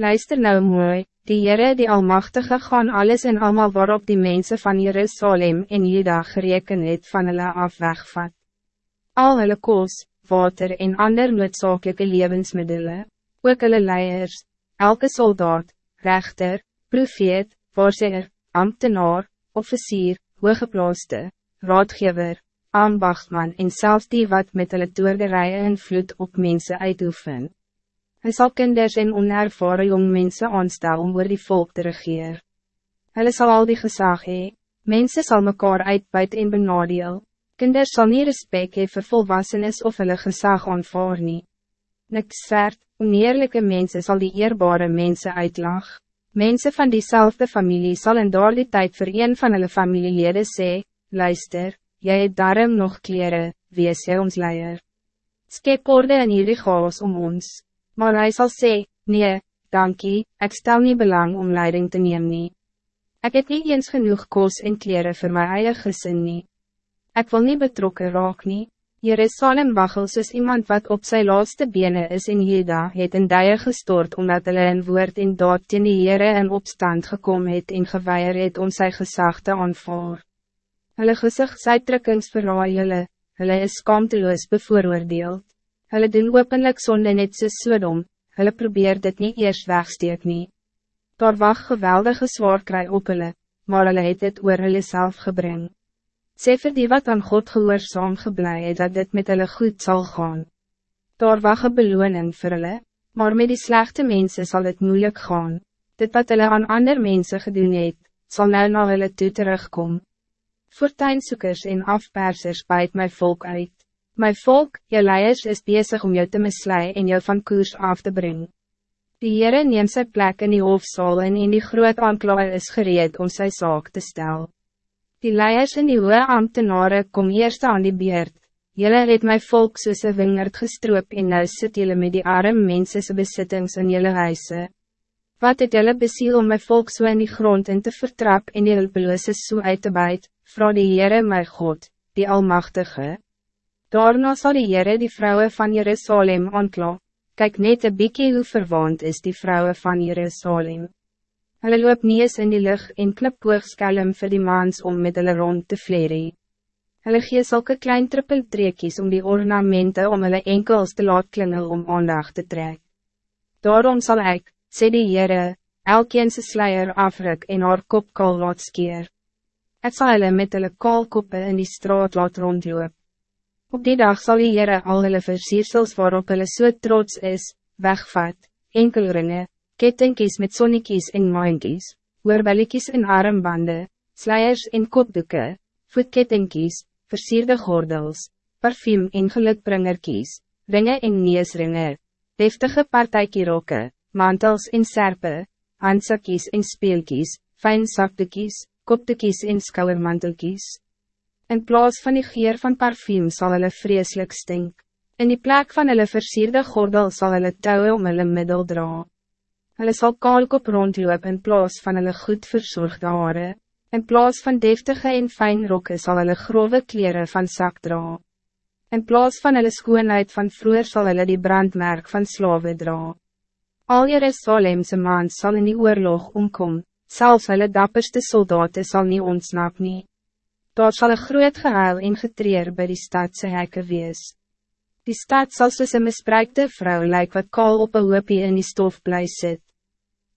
Luister nou mooi, die Heere die Almachtige gaan alles en allemaal waarop die mensen van Jerusalem en Juda gereken het van hulle af wegvat. Al hulle koos, water en ander noodzakelijke levensmiddelen, ook hulle leiers, elke soldaat, rechter, profeet, voorzitter, ambtenaar, officier, hooggeplaaste, raadgever, ambachtman en zelfs die wat met hulle toerderijen en vloed op mensen uitoefen. Hij zal kinders en onervaren jong mensen aanstel om oor die volk te regeer. Hulle sal al die gezag hee, mense sal mekaar uitbuit en benadeel, kinders sal nie respect hee vir volwassenes of hulle gezag aanvaar nie. Niks verd, oneerlijke mensen zal die eerbare mensen uitlag. Mensen van diezelfde familie zal in door die tijd voor een van hulle familielede sê, luister, jy het daarom nog kleren, wees jy ons leier. Skep orde in hierdie chaos om ons. Maar hij zal zeggen, nee, dankie, ik stel niet belang om leiding te nemen. Nie. Ik heb niet eens genoeg koos en kleren voor mijn eigen gezin. Ik wil niet betrokken raak nie. Jerusalem wachel soos iemand wat op zijn laatste benen is in Juda, het in die gestort omdat hulle in woord en daad teen die Heere in opstand gekomen het en geweier het om sy gezag te aanvaar. Hulle gezicht uitdrukkings verraai hulle, hulle is skamteloos bevooroordeeld. Hulle doen openlik sonde net soos Sodom, hulle probeer dit niet eerst wegsteek nie. Daar wacht geweldige zwaar kry op hulle, maar hulle het dit oor hulle self gebring. Sê vir die wat aan God gehoorzaam geblei het dat dit met hulle goed zal gaan. Daar wacht een beloning vir hulle, maar met die slechte mensen zal het moeilijk gaan. Dit wat hulle aan ander mensen gedoen het, sal nou na hulle toe terugkom. Voortuinsoekers en afpersers bijt my volk uit. Mijn volk, je leiers is bezig om jou te mislei en jou van koers af te brengen. Die Heere neem sy plek in die hoofdzaal en in die groot aanklaar is gereed om sy zaak te stellen. Die leiers en die hoge ambtenaren kom eerst aan die beurt. Jelle het my volk soos een wingerd gestroop en nou sit jylle met die arme mensense besittings in jylle huise. Wat het jylle besiel om my volk so in die grond in te vertrap en die hulpeloose so uit te buit, vra die Heere my God, die Almachtige. Daarna zal die Heere die vrouwen van Jerusalem aankla. Kijk net een bykie hoe verwaand is die vrouwen van Jerusalem. Hulle loop nie eens in die lucht en klip skelm vir die maans om met hulle rond te vlerie. Hulle gee zulke klein trippeltreekies om die ornamenten om hulle enkels te laat klingel om aandacht te trek. Daarom zal ik, sê die Heere, elkeen sy sluier afruk en haar kop kal laat skeer. Het zal hulle met hulle kaalkoppe in die straat laat rondloop. Op die dag zal die Heere al hulle versiersels waarop hulle so trots is, wegvat, enkelringe, kettingkies met sonnekies en maankies, oorbellikies en armbanden, sluiers en kopdoeken, voetkettingkies, versierde gordels, parfum en gelukbringerkies, ringe en neesringe, deftige partijkierokke, mantels en serpe, handsakies en speelkies, fijn zakdoekies, kopdoekies en skouwermantelkies. In plaats van die geer van parfum zal hulle vreselijk stink. In die plek van hulle versierde gordel zal hulle touwen om hulle middel dra. Hulle sal kaalkop rondloop in plaats van hulle goed verzorgde hare. In plaats van deftige en fijn rokken zal hulle grove kleren van zak dra. In plaats van hulle skoonheid van vroeger zal hulle die brandmerk van slaven dra. Al Jerusalemse maand zal in die oorlog omkom, zelfs hulle dapperste soldaten zal niet ontsnap nie. Daar zal een groot gehuil en getreer bij die stadse hekke wees. Die stad zal soos een misbruikte vrou lyk wat kaal op een hoopie in die stof blij sit.